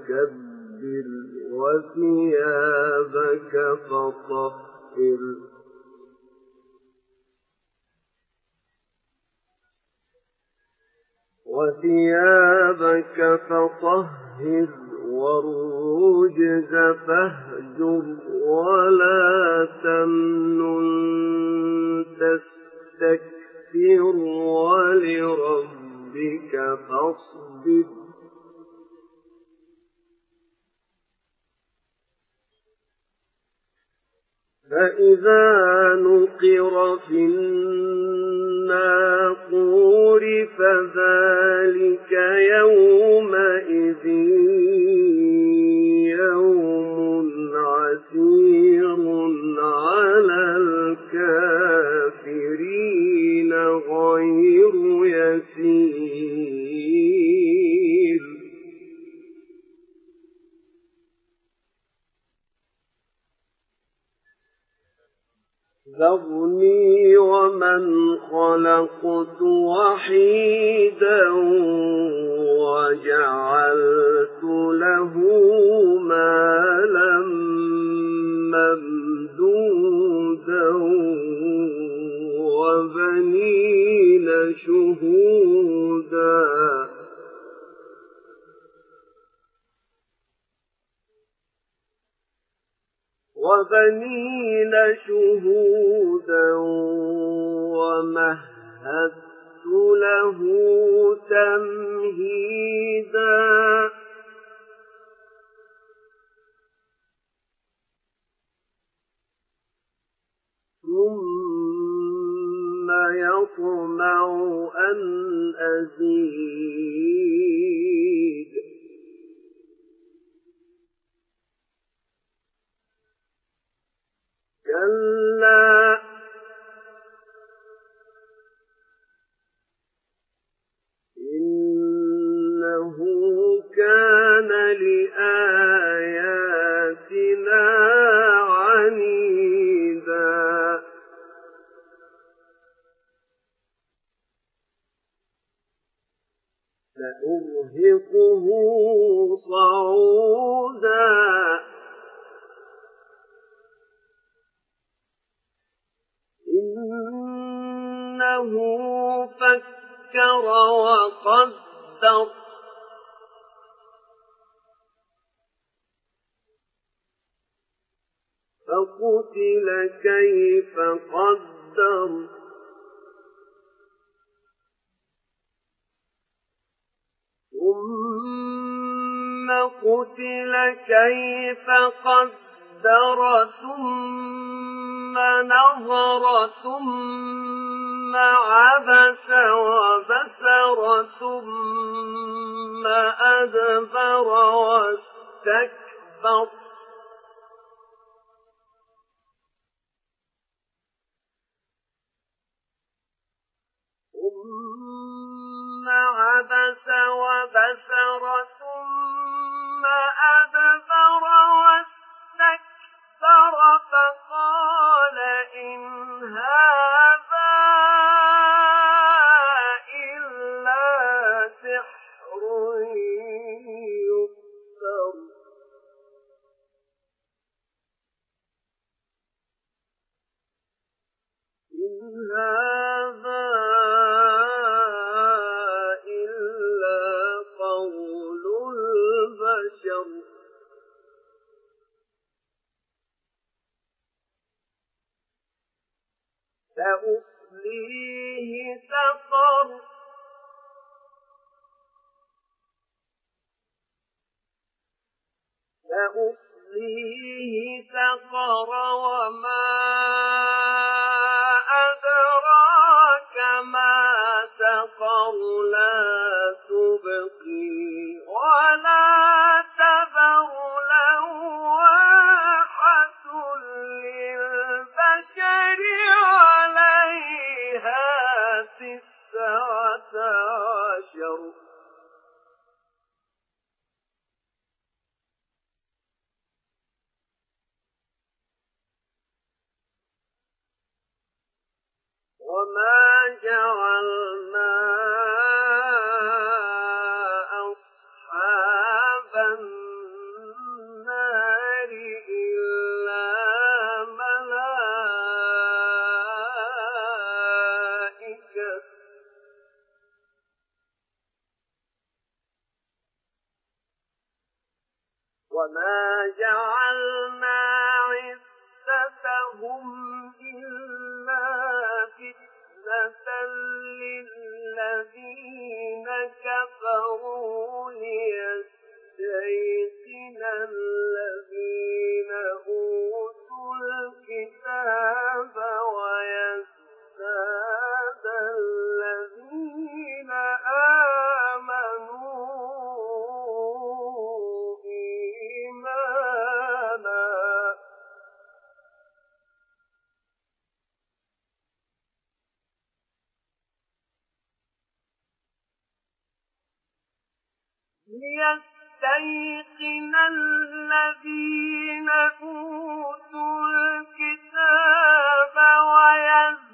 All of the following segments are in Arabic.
فكبر وثيابك فطهر. وثيابك فطهر والرجز فاهجر ولا تمنن تستكثر ولربك فاصبر. فإذا نقر في الناقور فذلك يومئذ يوم وبنين شهودا. وبنين شهودا ومهدت له تمهيدا. ثم يطمع أن أزيد. كلا سأرهقه صعودا. إنه فكر وقدر. فقتل كيف قدر. قتل كيف قدر ثم نظر ثم عبس وبسر ثم أدبر واستكبر. ثم عبس وبسر الْبَقَرَ وَمَا أَدْرَاكَ مَا سَقَرُ لَا وما جعلنا أصحاب النار إلا ملائكة وما جعلنا عدتهم للذين كفروا ليستيقن الذين أوتوا الكتاب ويستيقن ليستيقن الذين أوتوا الكتاب ويزدادوا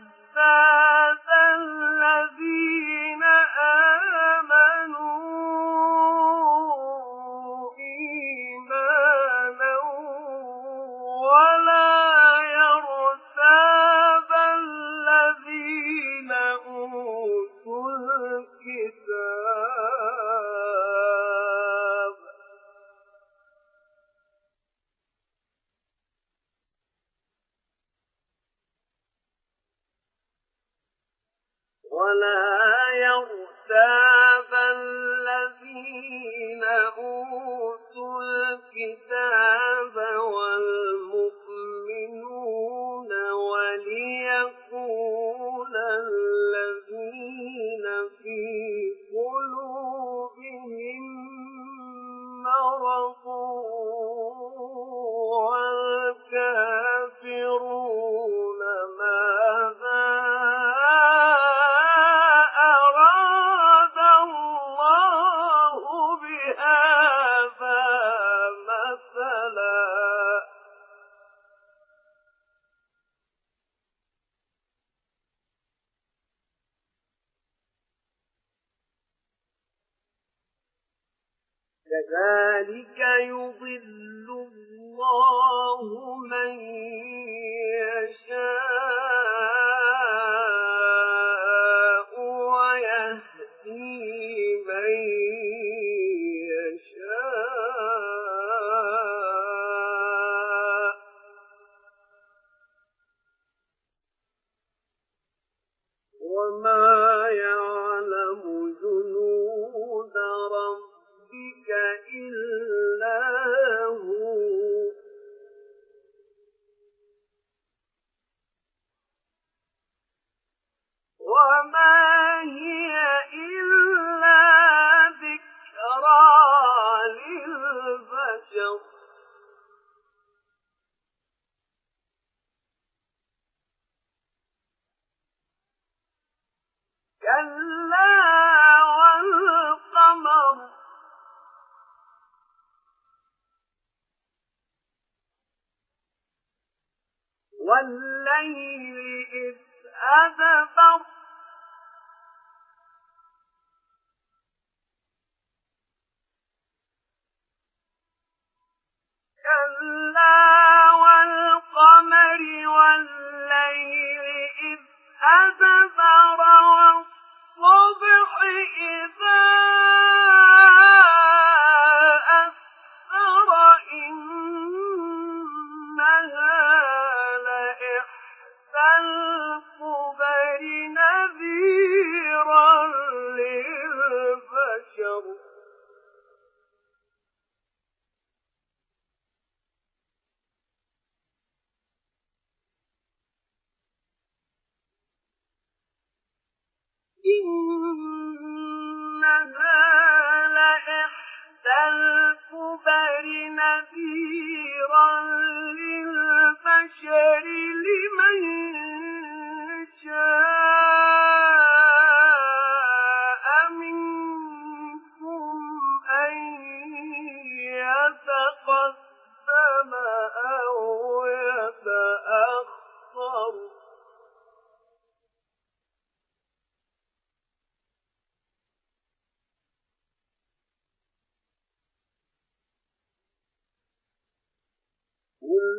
كذلك يضل الله من كلا والقمر والليل إذ أدبر كلا Ooh.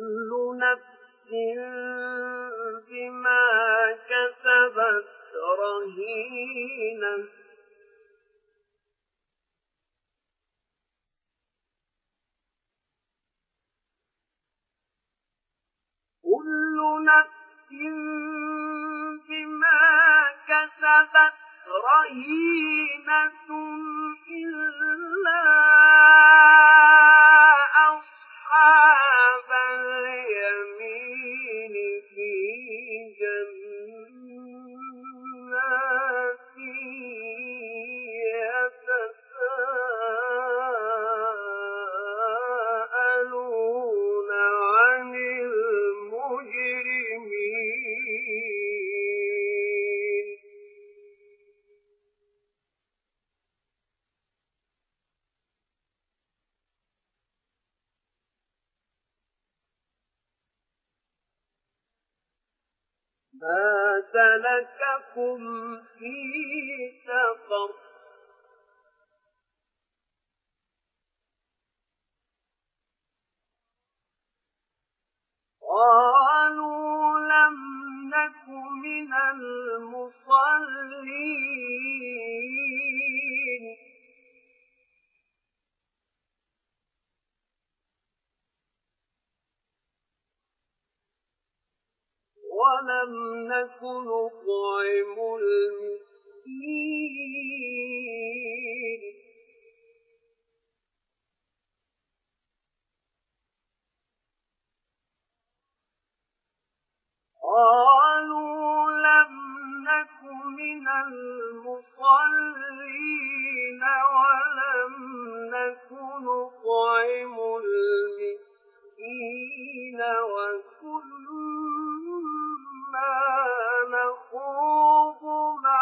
كل نفس بما كسبت رهينه كل نفس بما كسبت رهينة إلا قالوا لم نك من المصلين ولم نك نطعم المسكين وكنا نخوض مع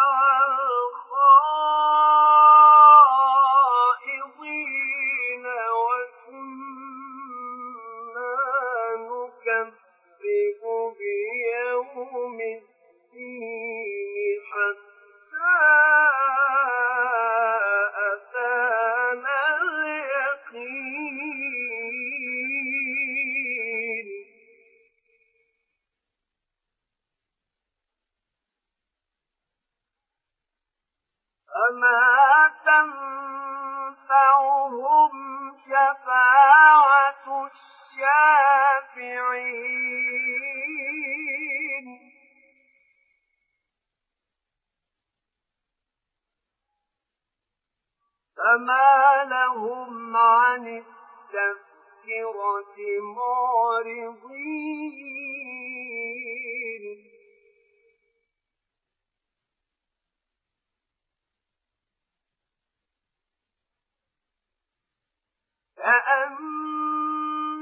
تنفعهم شفاعة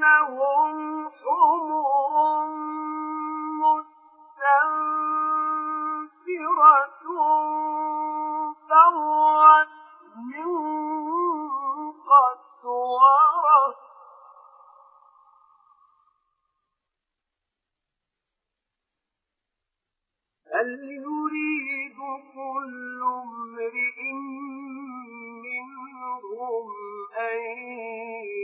كأنهم حمر مستنفرة فرت من قسورة بل يريد كل امرئ منهم أن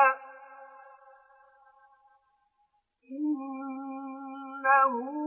بل